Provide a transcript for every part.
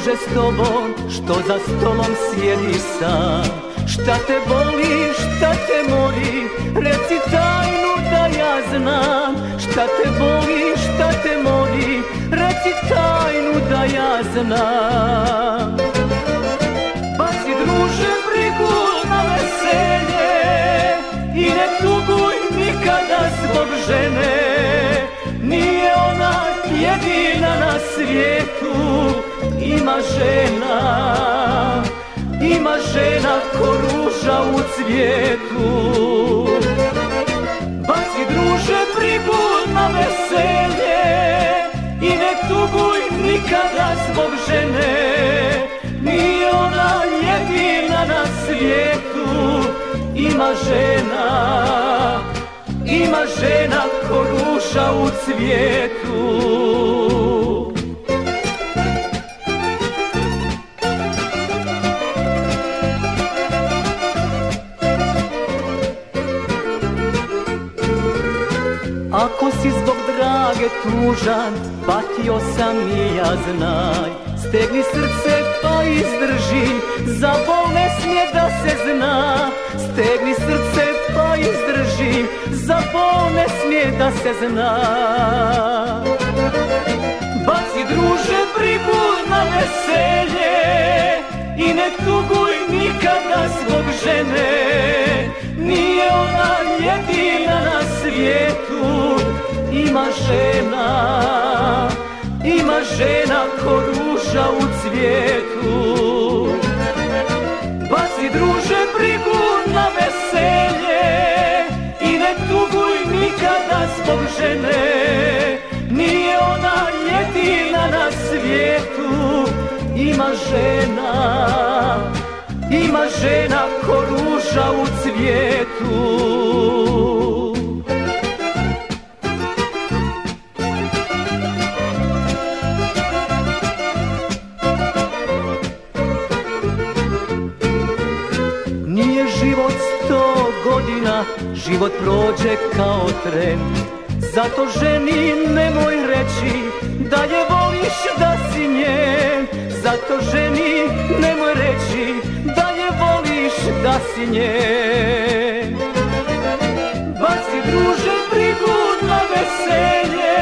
može s tobom što za stolom sjedi sam. Šta te boli, šta te mori, reci tajnu da ja znam. Šta te boli, šta te mori, reci tajnu da ja znam. Baci druže brigu na veselje i ne tuguj nikada zbog žene. Nije ona jedina na svijetu, ima žena ima žena ko ruža u cvijetu. Baci druže brigu na veselje I ne tuguj nikada zbog žene. Nije ona jedina na svijetu. Ima žena, ima žena ko ruža u cvijetu Ako si zbog drage tužan, patio sam i ja znaj. Stegni srce pa izdrži, za bol ne smije da se zna. Stegni srce pa izdrži, za bol ne smije da se zna. Baci druže brigu na veselje i ne tuguj nikada zbog žene. Nije ona jedina na svijetu žena, ima žena ko ruža u cvijetu. Baci druže brigu na veselje I ne tuguj nikada zbog žene. Nije ona jedina na svijetu Ima žena, ima žena ko ruža u cvijetu život prođe kao tren. Zato ženi nemoj reći da je voliš da si njen. Zato ženi nemoj reći da je voliš da si njen. Baci druže brigu na veselje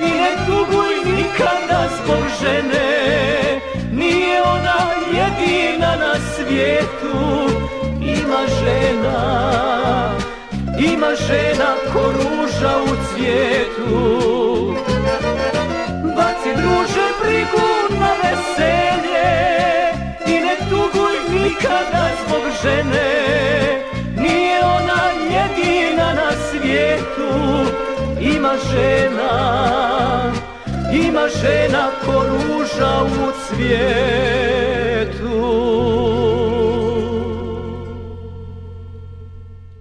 I ne tuguj nikada zbog žene. Nije ona jedina na svijetu Ima žena, ima žena ko ruža u cvijetu. Baci druže brigu na veselje I ne tuguj nikada zbog žene. Nije ona jedina na svijetu. Ima žena, ima žena ko ruža u cvijetu